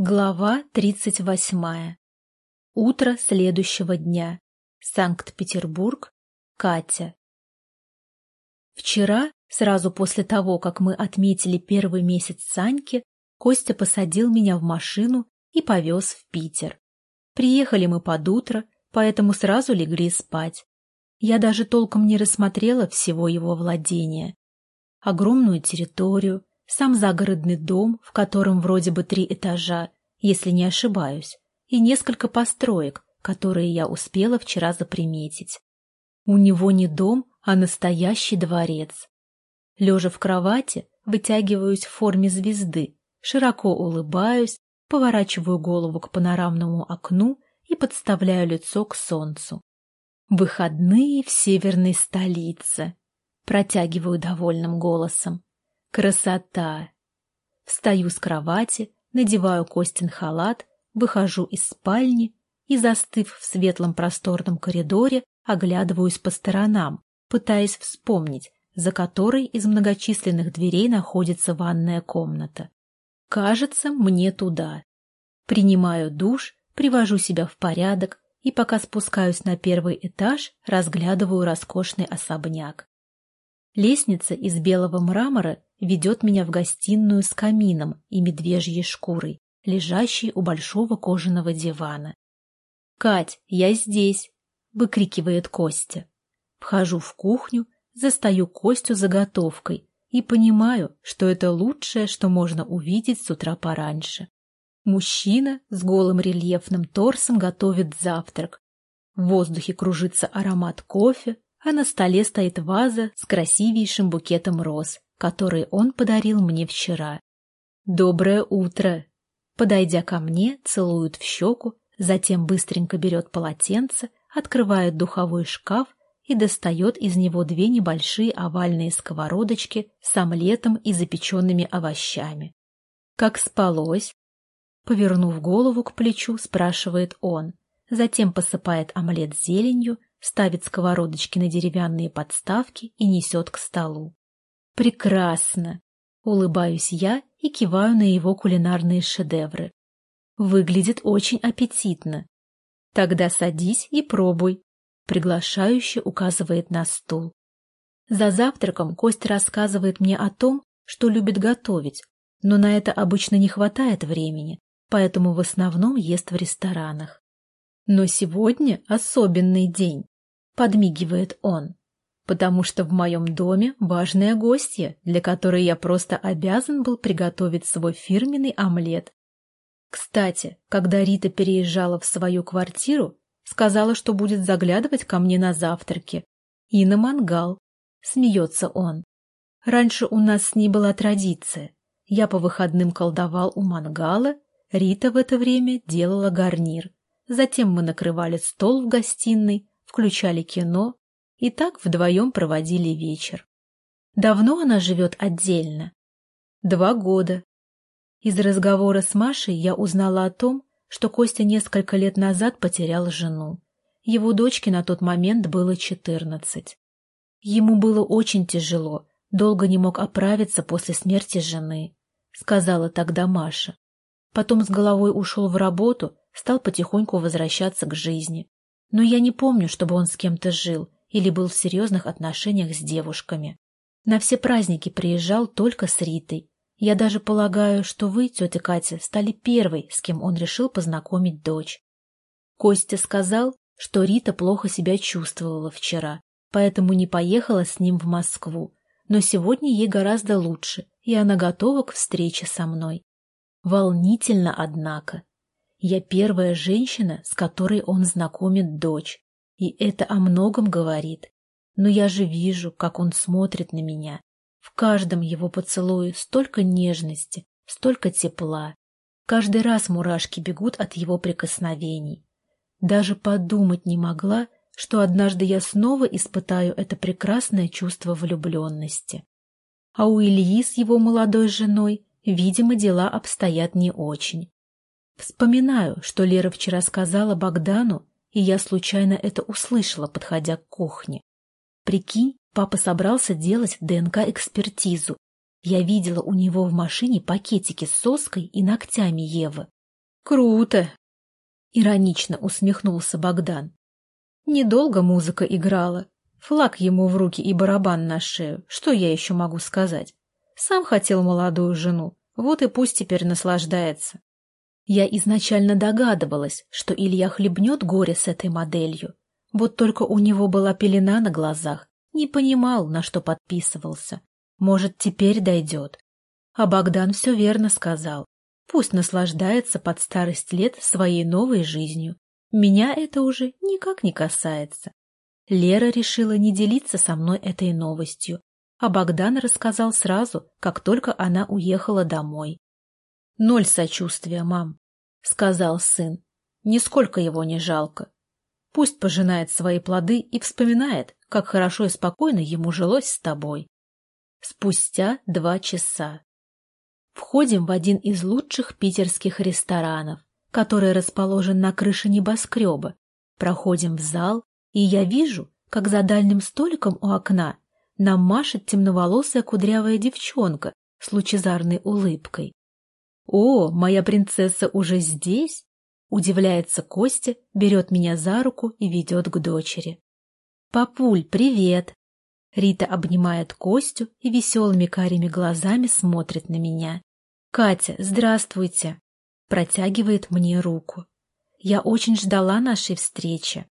Глава тридцать восьмая. Утро следующего дня. Санкт-Петербург. Катя. Вчера, сразу после того, как мы отметили первый месяц Саньки, Костя посадил меня в машину и повез в Питер. Приехали мы под утро, поэтому сразу легли спать. Я даже толком не рассмотрела всего его владения. Огромную территорию, сам загородный дом, в котором вроде бы три этажа, если не ошибаюсь, и несколько построек, которые я успела вчера заприметить. У него не дом, а настоящий дворец. Лежа в кровати, вытягиваюсь в форме звезды, широко улыбаюсь, поворачиваю голову к панорамному окну и подставляю лицо к солнцу. Выходные в северной столице. Протягиваю довольным голосом. Красота! Встаю с кровати, надеваю Костин халат, выхожу из спальни и, застыв в светлом просторном коридоре, оглядываюсь по сторонам, пытаясь вспомнить, за которой из многочисленных дверей находится ванная комната. Кажется, мне туда. Принимаю душ, привожу себя в порядок и, пока спускаюсь на первый этаж, разглядываю роскошный особняк. Лестница из белого мрамора ведет меня в гостиную с камином и медвежьей шкурой, лежащей у большого кожаного дивана. «Кать, я здесь!» — выкрикивает Костя. Вхожу в кухню, застаю Костю заготовкой и понимаю, что это лучшее, что можно увидеть с утра пораньше. Мужчина с голым рельефным торсом готовит завтрак. В воздухе кружится аромат кофе, а на столе стоит ваза с красивейшим букетом роз, который он подарил мне вчера. «Доброе утро!» Подойдя ко мне, целует в щеку, затем быстренько берет полотенце, открывает духовой шкаф и достает из него две небольшие овальные сковородочки с омлетом и запеченными овощами. «Как спалось?» Повернув голову к плечу, спрашивает он, затем посыпает омлет зеленью, ставит сковородочки на деревянные подставки и несет к столу. Прекрасно! Улыбаюсь я и киваю на его кулинарные шедевры. Выглядит очень аппетитно. Тогда садись и пробуй. Приглашающе указывает на стул. За завтраком Костя рассказывает мне о том, что любит готовить, но на это обычно не хватает времени, поэтому в основном ест в ресторанах. Но сегодня особенный день, подмигивает он потому что в моем доме важная гостья, для которой я просто обязан был приготовить свой фирменный омлет. Кстати, когда Рита переезжала в свою квартиру, сказала, что будет заглядывать ко мне на завтраки. И на мангал. Смеется он. Раньше у нас с ней была традиция. Я по выходным колдовал у мангала, Рита в это время делала гарнир. Затем мы накрывали стол в гостиной, включали кино, и так вдвоем проводили вечер. Давно она живет отдельно? Два года. Из разговора с Машей я узнала о том, что Костя несколько лет назад потерял жену. Его дочке на тот момент было четырнадцать. Ему было очень тяжело, долго не мог оправиться после смерти жены, сказала тогда Маша. Потом с головой ушел в работу, стал потихоньку возвращаться к жизни. Но я не помню, чтобы он с кем-то жил, или был в серьезных отношениях с девушками. На все праздники приезжал только с Ритой. Я даже полагаю, что вы, тетя Катя, стали первой, с кем он решил познакомить дочь. Костя сказал, что Рита плохо себя чувствовала вчера, поэтому не поехала с ним в Москву, но сегодня ей гораздо лучше, и она готова к встрече со мной. Волнительно, однако. Я первая женщина, с которой он знакомит дочь. И это о многом говорит. Но я же вижу, как он смотрит на меня. В каждом его поцелуе столько нежности, столько тепла. Каждый раз мурашки бегут от его прикосновений. Даже подумать не могла, что однажды я снова испытаю это прекрасное чувство влюбленности. А у Ильи с его молодой женой, видимо, дела обстоят не очень. Вспоминаю, что Лера вчера сказала Богдану, и я случайно это услышала, подходя к кухне. Прикинь, папа собрался делать ДНК-экспертизу. Я видела у него в машине пакетики с соской и ногтями Евы. Круто! Иронично усмехнулся Богдан. Недолго музыка играла. Флаг ему в руки и барабан на шею. Что я еще могу сказать? Сам хотел молодую жену. Вот и пусть теперь наслаждается. Я изначально догадывалась, что Илья хлебнет горе с этой моделью. Вот только у него была пелена на глазах. Не понимал, на что подписывался. Может, теперь дойдет. А Богдан все верно сказал. Пусть наслаждается под старость лет своей новой жизнью. Меня это уже никак не касается. Лера решила не делиться со мной этой новостью, а Богдан рассказал сразу, как только она уехала домой. «Ноль сочувствия, мам», — сказал сын. «Нисколько его не жалко. Пусть пожинает свои плоды и вспоминает, как хорошо и спокойно ему жилось с тобой». Спустя два часа. Входим в один из лучших питерских ресторанов, который расположен на крыше небоскреба. Проходим в зал, и я вижу, как за дальним столиком у окна нам машет темноволосая кудрявая девчонка с лучезарной улыбкой. «О, моя принцесса уже здесь?» Удивляется Костя, берет меня за руку и ведет к дочери. «Папуль, привет!» Рита обнимает Костю и веселыми карими глазами смотрит на меня. «Катя, здравствуйте!» Протягивает мне руку. «Я очень ждала нашей встречи».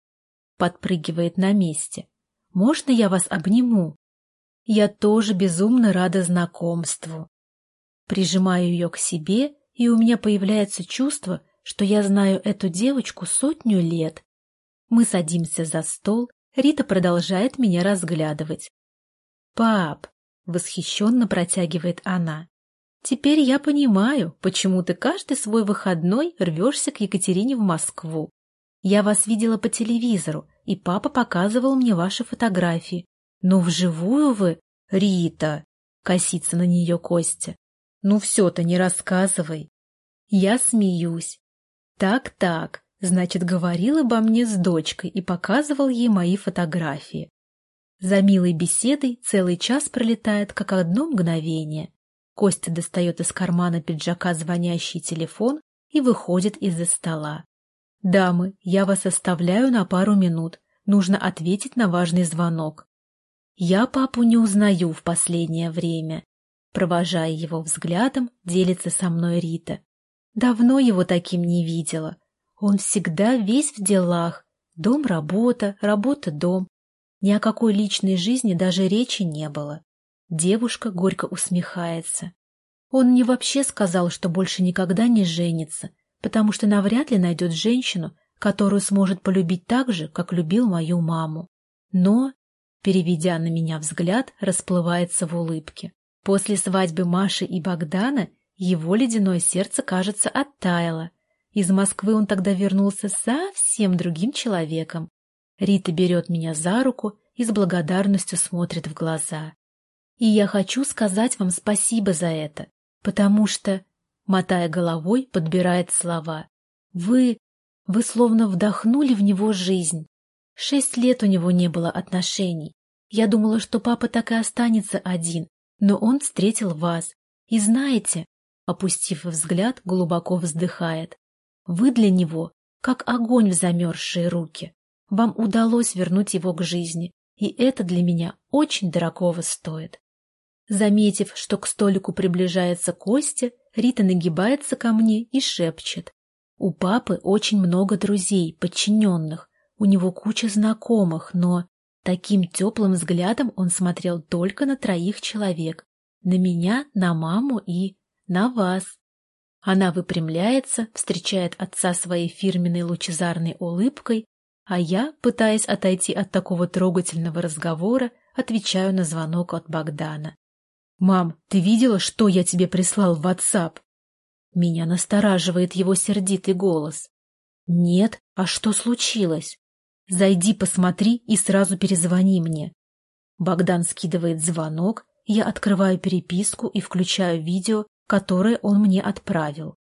Подпрыгивает на месте. «Можно я вас обниму?» «Я тоже безумно рада знакомству». Прижимаю ее к себе, и у меня появляется чувство, что я знаю эту девочку сотню лет. Мы садимся за стол, Рита продолжает меня разглядывать. «Пап!» — восхищенно протягивает она. Теперь я понимаю, почему ты каждый свой выходной рвешься к Екатерине в Москву. Я вас видела по телевизору, и папа показывал мне ваши фотографии. Но вживую вы, Рита, косится на нее Костя. Ну все-то не рассказывай. Я смеюсь. Так-так, значит, говорил обо мне с дочкой и показывал ей мои фотографии. За милой беседой целый час пролетает, как одно мгновение. Костя достает из кармана пиджака звонящий телефон и выходит из-за стола. «Дамы, я вас оставляю на пару минут. Нужно ответить на важный звонок». «Я папу не узнаю в последнее время». Провожая его взглядом, делится со мной Рита. Давно его таким не видела. Он всегда весь в делах. Дом-работа, работа-дом. Ни о какой личной жизни даже речи не было. Девушка горько усмехается. Он мне вообще сказал, что больше никогда не женится, потому что навряд ли найдет женщину, которую сможет полюбить так же, как любил мою маму. Но, переведя на меня взгляд, расплывается в улыбке. После свадьбы Маши и Богдана его ледяное сердце, кажется, оттаяло. Из Москвы он тогда вернулся совсем другим человеком. Рита берет меня за руку и с благодарностью смотрит в глаза. И я хочу сказать вам спасибо за это, потому что, мотая головой, подбирает слова. Вы, вы словно вдохнули в него жизнь. Шесть лет у него не было отношений. Я думала, что папа так и останется один, но он встретил вас. И знаете, опустив взгляд, глубоко вздыхает. Вы для него как огонь в замерзшие руки. Вам удалось вернуть его к жизни, и это для меня очень дорогого стоит. Заметив, что к столику приближается Костя, Рита нагибается ко мне и шепчет. У папы очень много друзей, подчиненных, у него куча знакомых, но таким теплым взглядом он смотрел только на троих человек. На меня, на маму и на вас. Она выпрямляется, встречает отца своей фирменной лучезарной улыбкой, а я, пытаясь отойти от такого трогательного разговора, отвечаю на звонок от Богдана. «Мам, ты видела, что я тебе прислал в WhatsApp?» Меня настораживает его сердитый голос. «Нет, а что случилось? Зайди, посмотри и сразу перезвони мне». Богдан скидывает звонок, я открываю переписку и включаю видео, которое он мне отправил.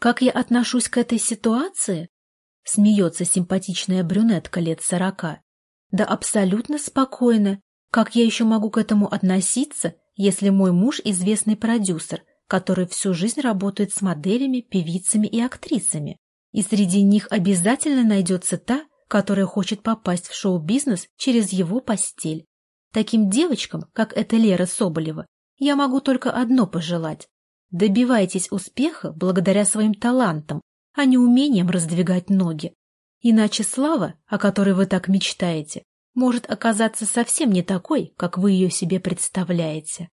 «Как я отношусь к этой ситуации?» Смеется симпатичная брюнетка лет сорока. «Да абсолютно спокойно. Как я еще могу к этому относиться, если мой муж известный продюсер, которые всю жизнь работают с моделями, певицами и актрисами. И среди них обязательно найдется та, которая хочет попасть в шоу-бизнес через его постель. Таким девочкам, как эта Лера Соболева, я могу только одно пожелать. Добивайтесь успеха благодаря своим талантам, а не умением раздвигать ноги. Иначе слава, о которой вы так мечтаете, может оказаться совсем не такой, как вы ее себе представляете.